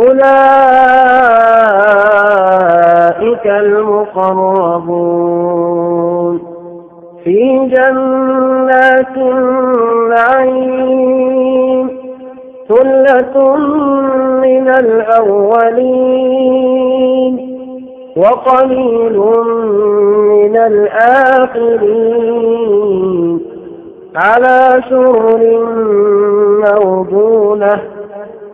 أولئك المقربون في جنات النعيم ثلة من الأولين وقليل من الآخرين على سرر موضونة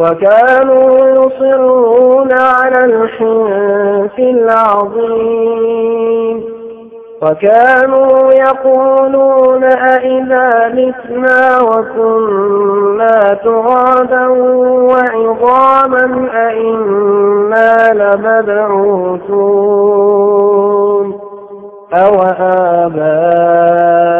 وكانوا يصرون على الحنف العظيم. وكانوا يقولون أئذا متنا وكنا ترابا وعظاما أئنا لمبعوثون. أو آباؤنا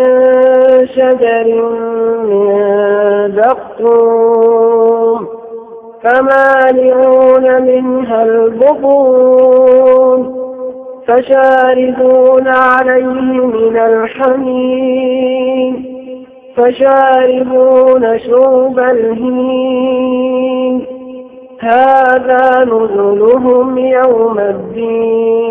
شجر من زقوم فمالئون منها البطون فشاردون عليه من الحميم فشاربون شرب الهين هذا نزلهم يوم الدين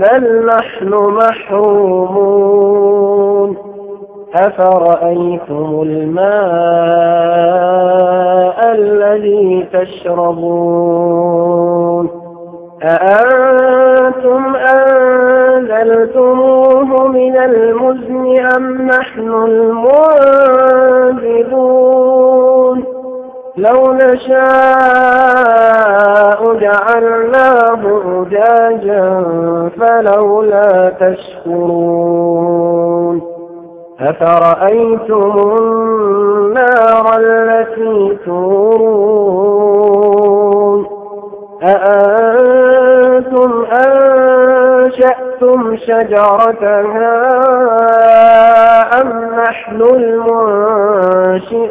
بل نحن محرومون. أفرأيتم الماء الذي تشربون؟ أأنتم أنزلتموه من المزن أم نحن المنزلون لو نشاء أجاجا فلولا تشكرون أفرأيتم النار التي تورون أأنتم أنشأتم شجرتها أم نحن المنشئون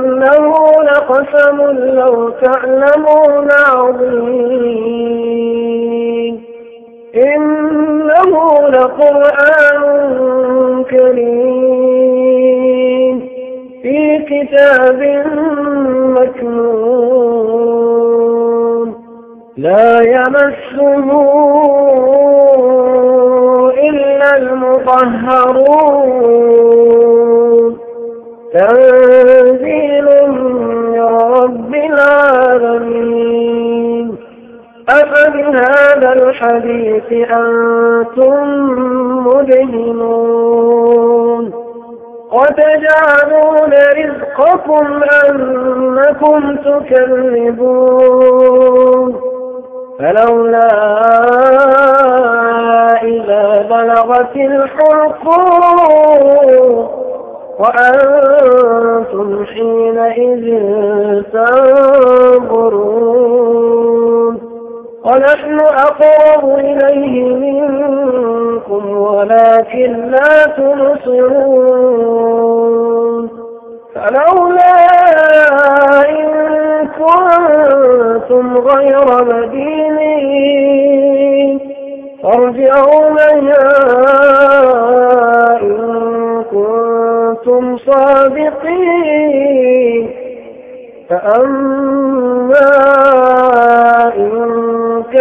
لقسم لو تعلمون عظيم. إنه لقرآن كريم في كتاب مكنون. لا يمسه إلا المطهرون. أفبهذا الحديث أنتم مدهنون. وتجعلون رزقكم أنكم تكذبون. فلولا إذا بلغت الحلقون وأنتم حينئذ تنظرون. ونحن أقرب إليه منكم ولكن لا تنصرون فلولا إن كنتم غير مدينين فارجعوا لنا إن كنتم صادقين. فأما